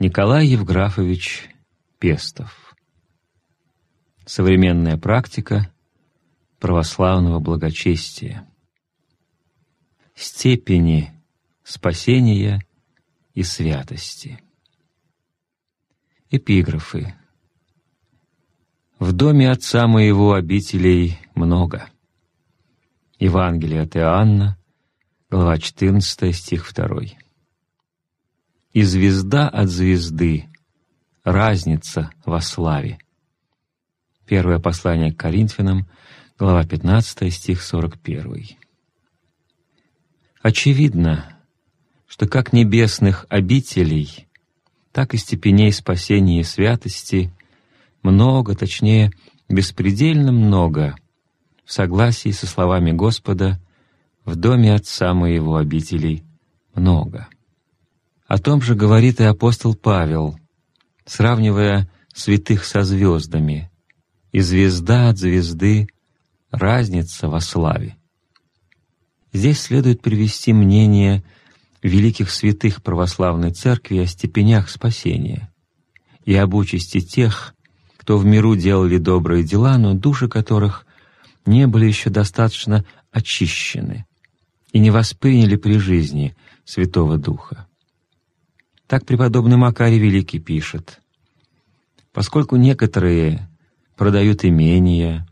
Николай Евграфович Пестов. Современная практика православного благочестия. Степени спасения и святости. Эпиграфы. В доме отца моего обителей много. Евангелие от Иоанна, глава 14, стих 2. И звезда от звезды, разница во славе. Первое послание к Коринфянам, глава 15, стих 41. Очевидно, что как небесных обителей, так и степеней спасения и святости много, точнее, беспредельно много, в согласии со словами Господа «в доме Отца моего обителей много». О том же говорит и апостол Павел, сравнивая святых со звездами, и звезда от звезды — разница во славе. Здесь следует привести мнение великих святых православной церкви о степенях спасения и об участи тех, кто в миру делали добрые дела, но души которых не были еще достаточно очищены и не восприняли при жизни Святого Духа. Так преподобный Макарий Великий пишет, «Поскольку некоторые продают имения,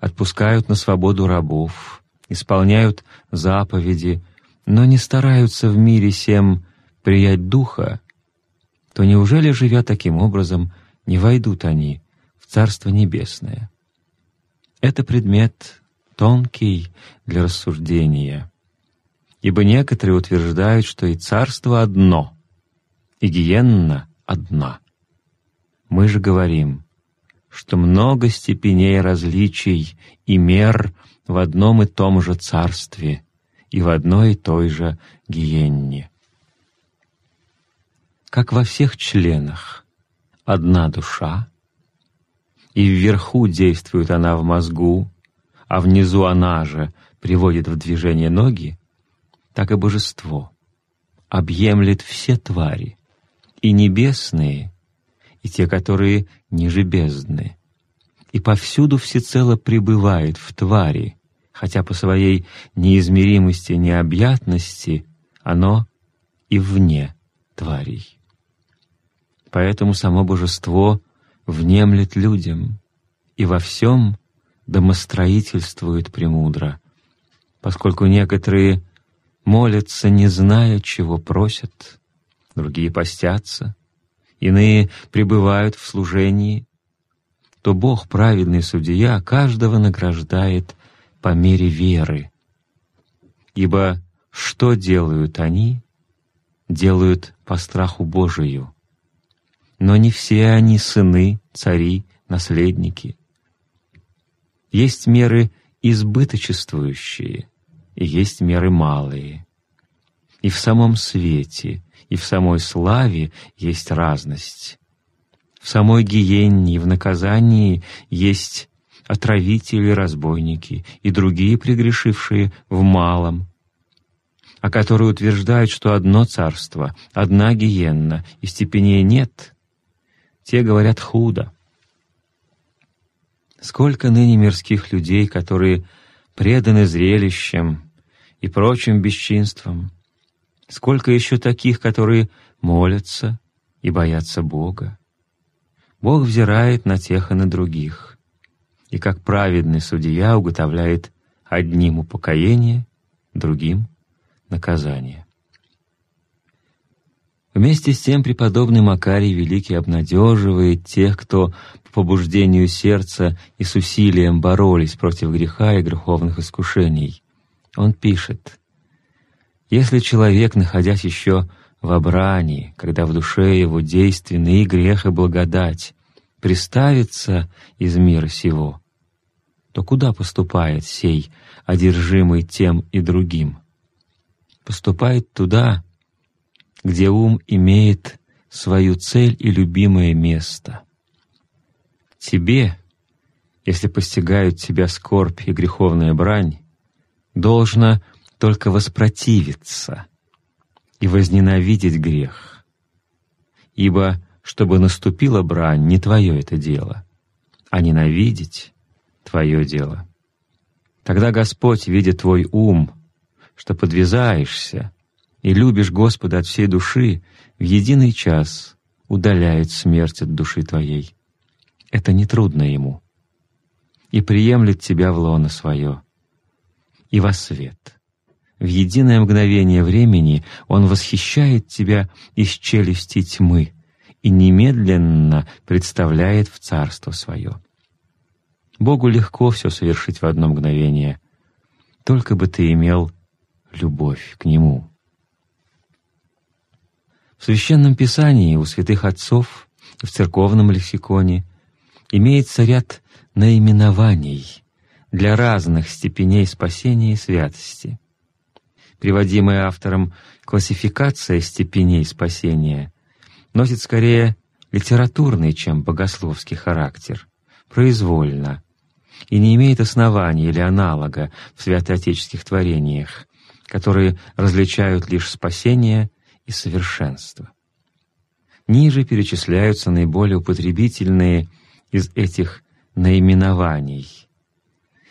отпускают на свободу рабов, исполняют заповеди, но не стараются в мире всем приять Духа, то неужели, живя таким образом, не войдут они в Царство Небесное? Это предмет тонкий для рассуждения, ибо некоторые утверждают, что и Царство одно, и гиенна одна. Мы же говорим, что много степеней различий и мер в одном и том же Царстве и в одной и той же гиенне. Как во всех членах одна душа, и вверху действует она в мозгу, а внизу она же приводит в движение ноги, так и божество объемлет все твари, и небесные, и те, которые ниже бездны, и повсюду всецело пребывает в твари, хотя по своей неизмеримости, необъятности оно и вне тварей. Поэтому само божество внемлет людям и во всем домостроительствует премудро, поскольку некоторые молятся, не зная, чего просят, другие постятся, иные пребывают в служении, то Бог, праведный судья, каждого награждает по мере веры. Ибо что делают они? Делают по страху Божию но не все они сыны, цари, наследники. Есть меры избыточествующие, и есть меры малые. И в самом свете, и в самой славе есть разность. В самой гиенне в наказании есть отравители, разбойники и другие прегрешившие в малом, а которые утверждают, что одно царство, одна гиенна, и степеней нет, те говорят худо. Сколько ныне мирских людей, которые преданы зрелищам и прочим бесчинствам, сколько еще таких, которые молятся и боятся Бога. Бог взирает на тех и на других, и как праведный судья уготовляет одним упокоение, другим — наказание. Вместе с тем преподобный Макарий Великий обнадеживает тех, кто по побуждению сердца и с усилием боролись против греха и греховных искушений. Он пишет, «Если человек, находясь еще в обрании, когда в душе его действенны и грех, и благодать, приставится из мира сего, то куда поступает сей, одержимый тем и другим? Поступает туда, где ум имеет свою цель и любимое место. Тебе, если постигают тебя скорбь и греховная брань, должно только воспротивиться и возненавидеть грех, ибо чтобы наступила брань, не твое это дело, а ненавидеть — твое дело. Тогда Господь, видя твой ум, что подвязаешься и любишь Господа от всей души, в единый час удаляет смерть от души твоей. Это нетрудно Ему. И приемлет тебя в лоно свое. И во свет. В единое мгновение времени Он восхищает тебя из челюсти тьмы и немедленно представляет в царство свое. Богу легко все совершить в одно мгновение, только бы ты имел любовь к Нему. В Священном Писании у святых отцов в церковном лексиконе имеется ряд наименований для разных степеней спасения и святости. Приводимая автором классификация степеней спасения носит скорее литературный, чем богословский характер, произвольно, и не имеет основания или аналога в святоотеческих творениях, которые различают лишь спасение и совершенство. Ниже перечисляются наиболее употребительные из этих наименований.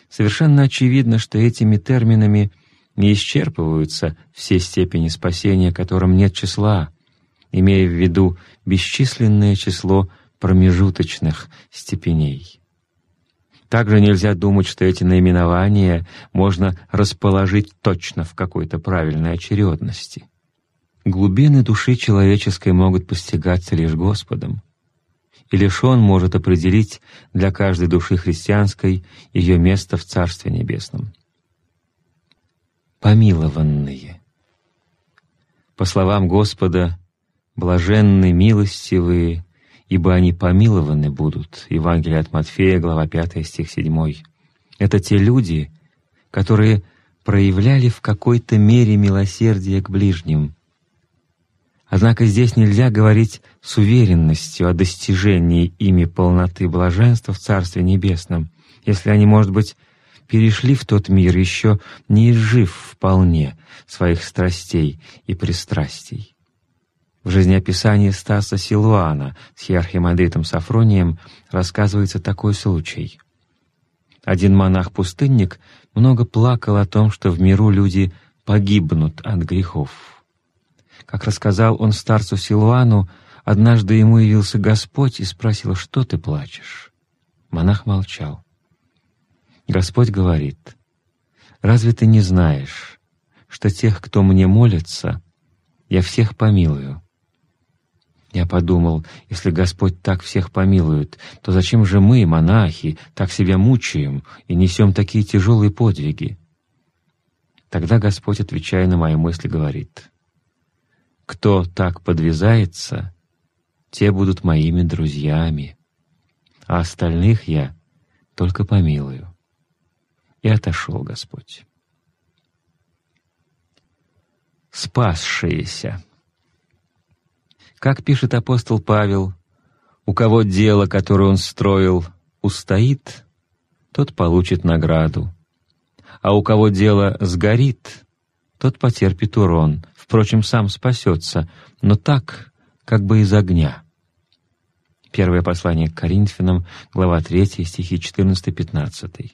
Совершенно очевидно, что этими терминами не исчерпываются все степени спасения, которым нет числа, имея в виду бесчисленное число промежуточных степеней. Также нельзя думать, что эти наименования можно расположить точно в какой-то правильной очередности. Глубины души человеческой могут постигаться лишь Господом, и лишь Он может определить для каждой души христианской ее место в Царстве Небесном. Помилованные. По словам Господа, блаженны милостивые, ибо они помилованы будут. Евангелие от Матфея, глава 5, стих 7. Это те люди, которые проявляли в какой-то мере милосердие к ближним. Однако здесь нельзя говорить с уверенностью о достижении ими полноты блаженства в Царстве Небесном, если они, может быть, перешли в тот мир, еще не изжив вполне своих страстей и пристрастий. В жизнеописании Стаса Силуана с архимандритом Сафронием рассказывается такой случай. Один монах-пустынник много плакал о том, что в миру люди погибнут от грехов. Как рассказал он старцу Силуану, однажды ему явился Господь и спросил, «Что ты плачешь?» Монах молчал. Господь говорит, «Разве ты не знаешь, что тех, кто мне молится, я всех помилую?» Я подумал, если Господь так всех помилует, то зачем же мы, монахи, так себя мучаем и несем такие тяжелые подвиги? Тогда Господь, отвечая на мои мысли, говорит, «Кто так подвязается, те будут моими друзьями, а остальных я только помилую». И отошел Господь. Спасшиеся. Как пишет апостол Павел, «У кого дело, которое он строил, устоит, тот получит награду, а у кого дело сгорит, тот потерпит урон, впрочем, сам спасется, но так, как бы из огня». Первое послание к Коринфянам, глава 3, стихи 14-15.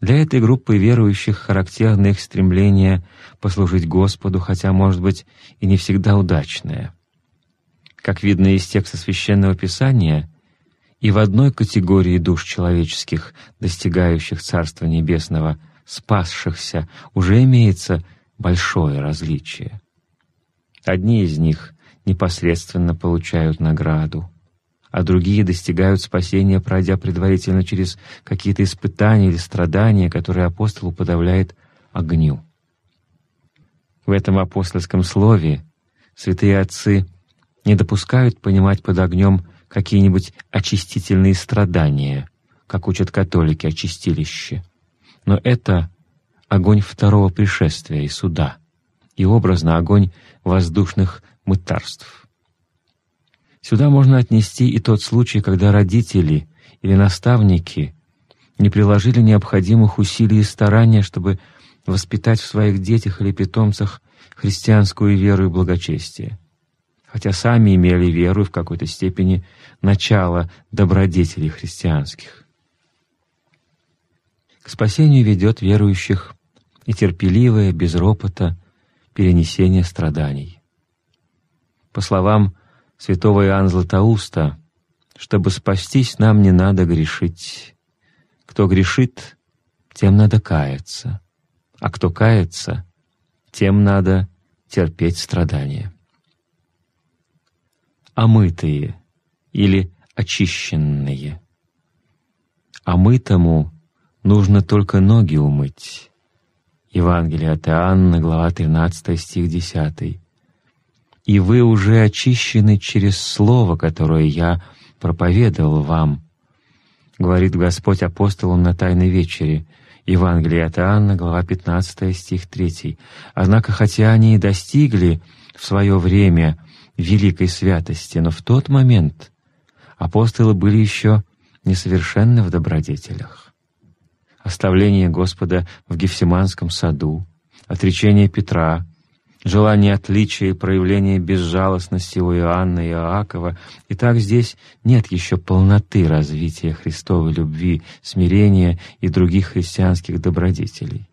Для этой группы верующих характерно их стремление послужить Господу, хотя, может быть, и не всегда удачное — как видно из текста Священного Писания, и в одной категории душ человеческих, достигающих Царства Небесного, спасшихся, уже имеется большое различие. Одни из них непосредственно получают награду, а другие достигают спасения, пройдя предварительно через какие-то испытания или страдания, которые апостол уподавляет огню. В этом апостольском слове святые отцы — не допускают понимать под огнем какие-нибудь очистительные страдания, как учат католики о чистилище. Но это огонь второго пришествия и суда, и образно огонь воздушных мытарств. Сюда можно отнести и тот случай, когда родители или наставники не приложили необходимых усилий и старания, чтобы воспитать в своих детях или питомцах христианскую веру и благочестие. хотя сами имели веру и в какой-то степени начало добродетелей христианских. К спасению ведет верующих и терпеливое, без ропота, перенесение страданий. По словам святого Иоанна Златоуста, чтобы спастись, нам не надо грешить. Кто грешит, тем надо каяться, а кто кается, тем надо терпеть страдания. Омытые или очищенные. Омытому нужно только ноги умыть. Евангелие от Иоанна, глава 13, стих 10. «И вы уже очищены через слово, которое я проповедовал вам», говорит Господь апостолам на Тайной вечере, Евангелие от Иоанна, глава 15, стих 3. Однако, хотя они и достигли в свое время великой святости, но в тот момент апостолы были еще несовершенны в добродетелях. Оставление Господа в Гефсиманском саду, отречение Петра, желание отличия и проявление безжалостности у Иоанна и Иоакова. И так здесь нет еще полноты развития Христовой любви, смирения и других христианских добродетелей.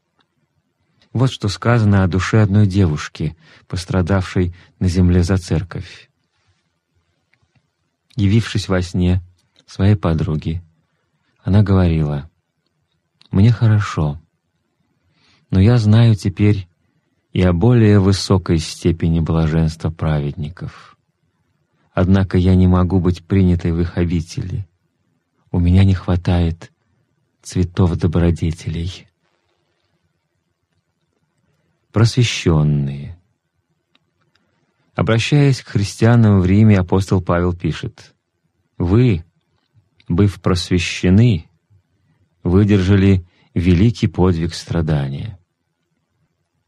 Вот что сказано о душе одной девушки, пострадавшей на земле за церковь. Явившись во сне своей подруге, она говорила, «Мне хорошо, но я знаю теперь, и о более высокой степени блаженства праведников. Однако я не могу быть принятой в их обители. У меня не хватает цветов добродетелей. Просвещенные. Обращаясь к христианам в Риме, апостол Павел пишет, «Вы, быв просвещены, выдержали великий подвиг страдания»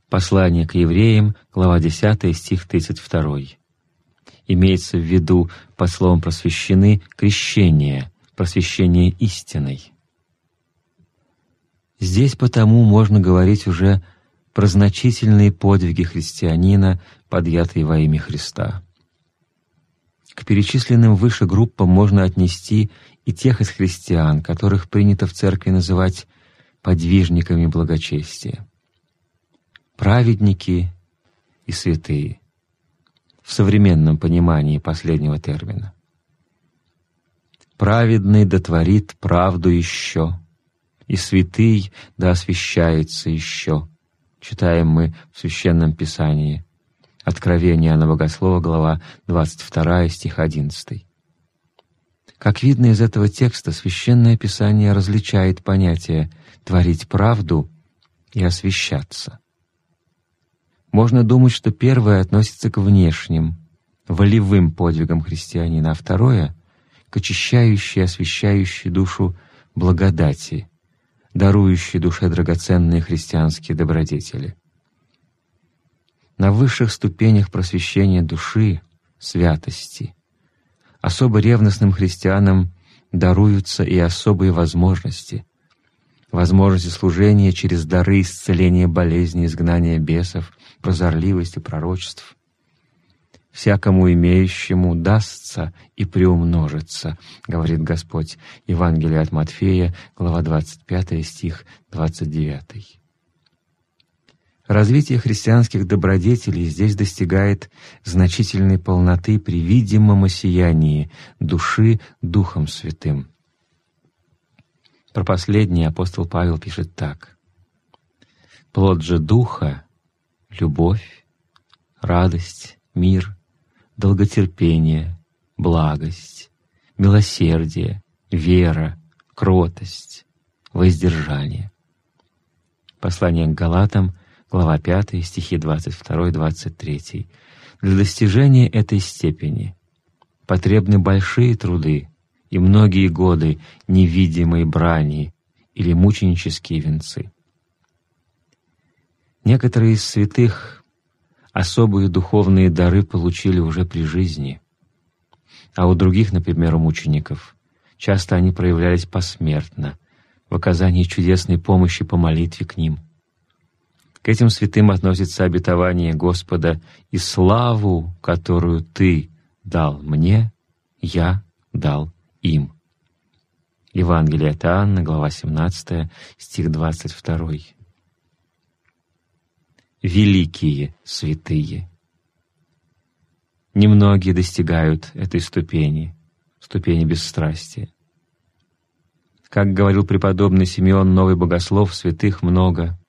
Послание к евреям, глава 10, стих 32. Имеется в виду под словом «просвещены» крещение, просвещение истиной. Здесь потому можно говорить уже про значительные подвиги христианина, подъятые во имя Христа. К перечисленным выше группам можно отнести и тех из христиан, которых принято в церкви называть подвижниками благочестия праведники и святые в современном понимании последнего термина. Праведный дотворит правду еще, и святый да освящается еще, читаем мы в Священном Писании. Откровение Иоанна Богослова, глава 22, стих 11. Как видно из этого текста, Священное Писание различает понятие «творить правду» и «освящаться». Можно думать, что первое относится к внешним, волевым подвигам христианина, а второе — к очищающей освящающей душу благодати, дарующей душе драгоценные христианские добродетели. На высших ступенях просвещения души, святости, особо ревностным христианам даруются и особые возможности, возможности служения через дары исцеления болезней, изгнания бесов, прозорливости, пророчеств. «Всякому имеющему дастся и приумножится», — говорит Господь. Евангелие от Матфея, глава 25, стих 29. Развитие христианских добродетелей здесь достигает значительной полноты при видимом осиянии души Духом Святым. Про последнее апостол Павел пишет так. «Плод же Духа — любовь, радость, мир, долготерпение, благость, милосердие, вера, кротость, воздержание». Послание к Галатам, глава 5, стихи 22-23. Для достижения этой степени потребны большие труды, и многие годы невидимой брани или мученические венцы. Некоторые из святых особые духовные дары получили уже при жизни, а у других, например, у мучеников, часто они проявлялись посмертно, в оказании чудесной помощи по молитве к ним. К этим святым относится обетование Господа «И славу, которую Ты дал мне, я дал им». Евангелие от Анны, глава 17, стих 22. Великие святые. Немногие достигают этой ступени, ступени бесстрастия. Как говорил преподобный Симеон, новый богослов, святых много,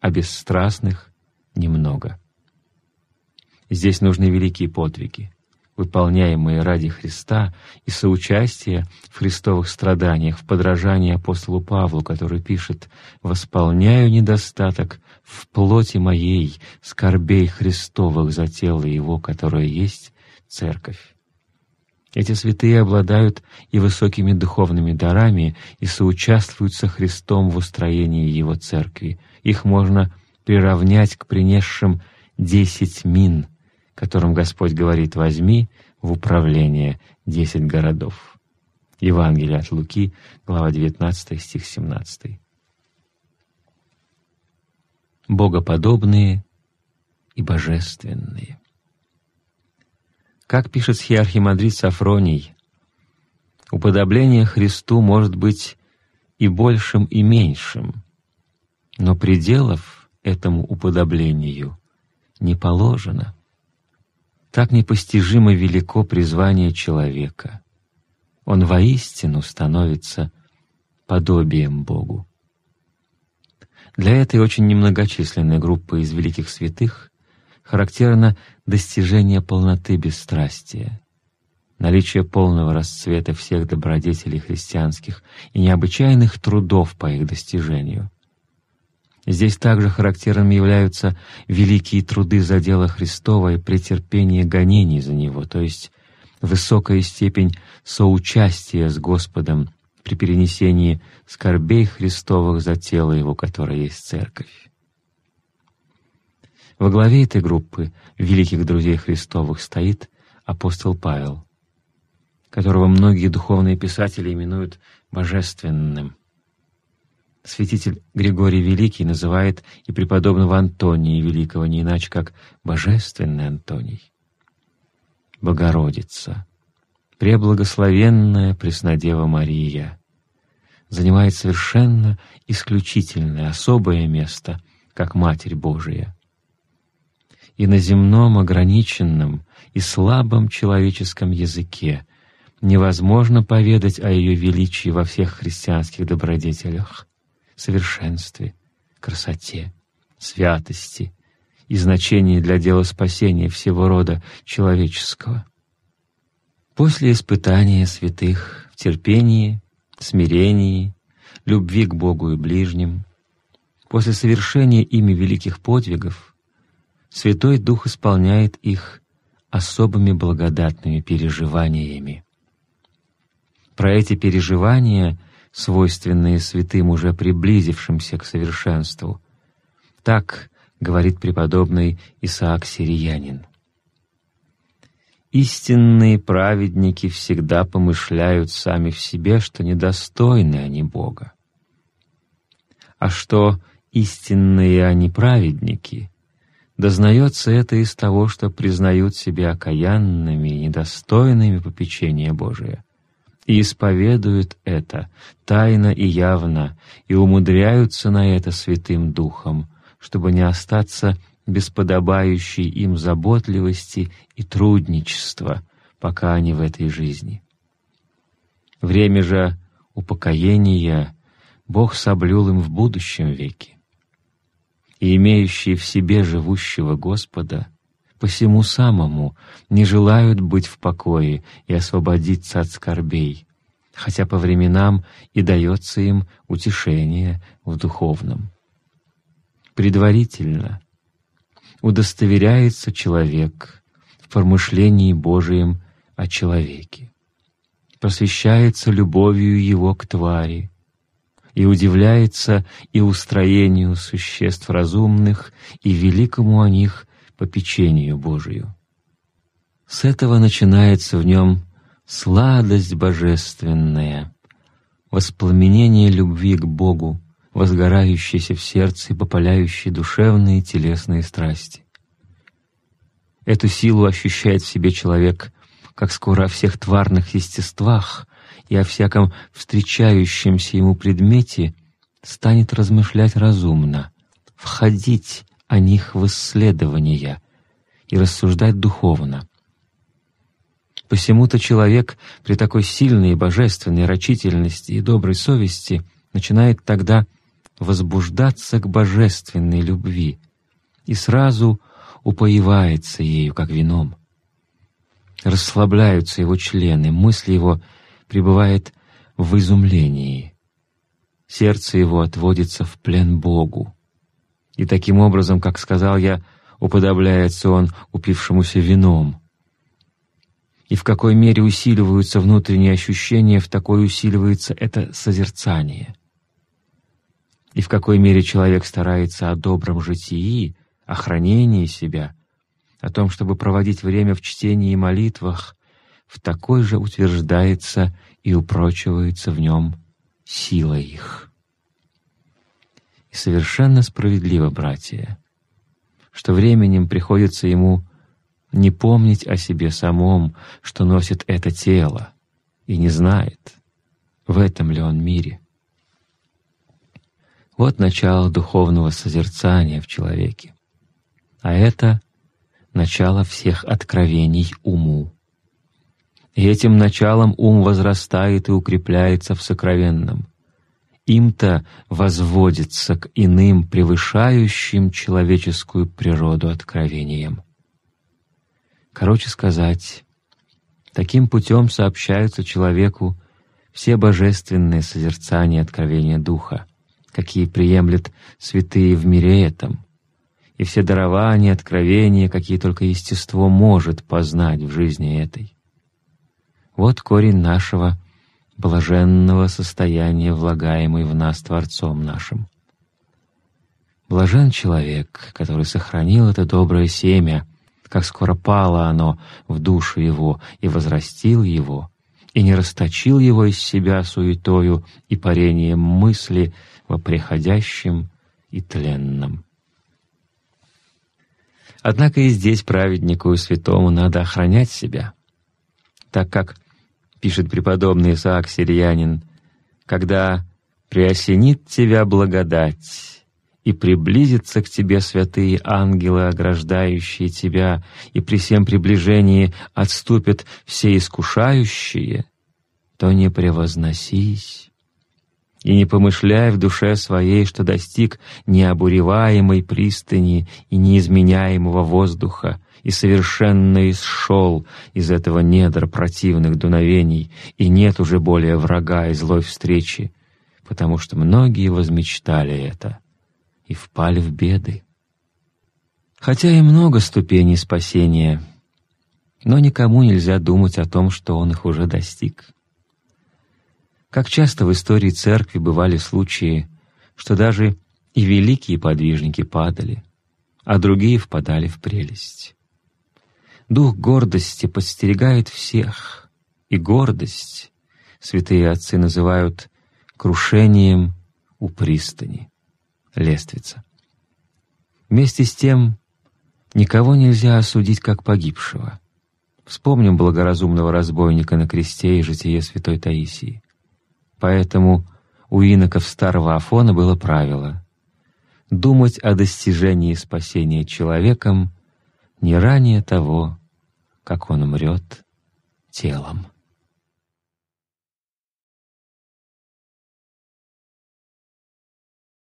а бесстрастных немного. Здесь нужны великие подвиги, выполняемые ради Христа и соучастие в христовых страданиях, в подражании апостолу Павлу, который пишет «Восполняю недостаток в плоти моей скорбей Христовых за тело Его, которое есть Церковь». Эти святые обладают и высокими духовными дарами и соучаствуют со Христом в устроении Его Церкви. Их можно приравнять к принесшим десять мин, которым Господь говорит «возьми в управление десять городов». Евангелие от Луки, глава 19, стих 17. Богоподобные и божественные. Как пишет схиархимандрит Сафроний, уподобление Христу может быть и большим, и меньшим, но пределов этому уподоблению не положено. Так непостижимо велико призвание человека. Он воистину становится подобием Богу. Для этой очень немногочисленной группы из великих святых характерно достижение полноты бесстрастия, наличие полного расцвета всех добродетелей христианских и необычайных трудов по их достижению. Здесь также характерными являются великие труды за дело Христова и претерпение гонений за Него, то есть высокая степень соучастия с Господом при перенесении скорбей Христовых за тело Его, которое есть Церковь. Во главе этой группы великих друзей Христовых стоит апостол Павел, которого многие духовные писатели именуют божественным. Святитель Григорий Великий называет и преподобного Антония Великого не иначе, как «божественный Антоний». Богородица, преблагословенная Преснодева Мария, занимает совершенно исключительное, особое место, как Матерь Божия — и на земном ограниченном и слабом человеческом языке невозможно поведать о ее величии во всех христианских добродетелях, совершенстве, красоте, святости и значении для дела спасения всего рода человеческого. После испытания святых в терпении, смирении, любви к Богу и ближним, после совершения ими великих подвигов, Святой Дух исполняет их особыми благодатными переживаниями. Про эти переживания, свойственные святым, уже приблизившимся к совершенству, так говорит преподобный Исаак Сириянин. Истинные праведники всегда помышляют сами в себе, что недостойны они Бога. А что истинные они праведники — Дознается это из того, что признают себя окаянными и недостойными попечения Божия, и исповедуют это тайно и явно, и умудряются на это Святым Духом, чтобы не остаться без подобающей им заботливости и трудничества, пока они в этой жизни. Время же упокоения Бог соблюл им в будущем веке и имеющие в себе живущего Господа, посему самому не желают быть в покое и освободиться от скорбей, хотя по временам и дается им утешение в духовном. Предварительно удостоверяется человек в промышлении Божием о человеке, просвещается любовью его к твари, и удивляется и устроению существ разумных, и великому о них попечению Божию. С этого начинается в нем сладость божественная, воспламенение любви к Богу возгорающейся в сердце и попаляющей душевные и телесные страсти. Эту силу ощущает в себе человек, как скоро о всех тварных естествах и о всяком встречающемся ему предмете станет размышлять разумно, входить о них в исследования и рассуждать духовно. Посему-то человек при такой сильной и божественной рачительности и доброй совести начинает тогда возбуждаться к божественной любви и сразу упоевается ею, как вином. Расслабляются его члены, мысли его пребывает в изумлении. Сердце его отводится в плен Богу. И таким образом, как сказал я, уподобляется он упившемуся вином. И в какой мере усиливаются внутренние ощущения, в такой усиливается это созерцание. И в какой мере человек старается о добром житии, о хранении себя, о том, чтобы проводить время в чтении и молитвах, в такой же утверждается и упрочивается в нем сила их. Совершенно справедливо, братья, что временем приходится ему не помнить о себе самом, что носит это тело, и не знает, в этом ли он мире. Вот начало духовного созерцания в человеке а это начало всех откровений уму. И этим началом ум возрастает и укрепляется в сокровенном. Им-то возводится к иным, превышающим человеческую природу откровениям. Короче сказать, таким путем сообщаются человеку все божественные созерцания откровения Духа, какие приемлют святые в мире этом — и все дарования, откровения, какие только естество может познать в жизни этой. Вот корень нашего блаженного состояния, влагаемый в нас Творцом нашим. Блажен человек, который сохранил это доброе семя, как скоро пало оно в душу его и возрастил его, и не расточил его из себя суетою и парением мысли во приходящем и тленном. Однако и здесь праведнику и святому надо охранять себя, так как, пишет преподобный Исаак Сирианин, когда «приосенит тебя благодать, и приблизятся к тебе святые ангелы, ограждающие тебя, и при всем приближении отступят все искушающие, то не превозносись, и не помышляй в душе своей, что достиг необуреваемой пристани и неизменяемого воздуха, и совершенно исшел из этого недр противных дуновений, и нет уже более врага и злой встречи, потому что многие возмечтали это и впали в беды. Хотя и много ступеней спасения, но никому нельзя думать о том, что он их уже достиг. Как часто в истории церкви бывали случаи, что даже и великие подвижники падали, а другие впадали в прелесть. Дух гордости подстерегает всех, и гордость святые отцы называют крушением у пристани, лествица. Вместе с тем никого нельзя осудить как погибшего. Вспомним благоразумного разбойника на кресте и житие святой Таисии. Поэтому у иноков старого Афона было правило — думать о достижении спасения человеком не ранее того, как он умрет телом.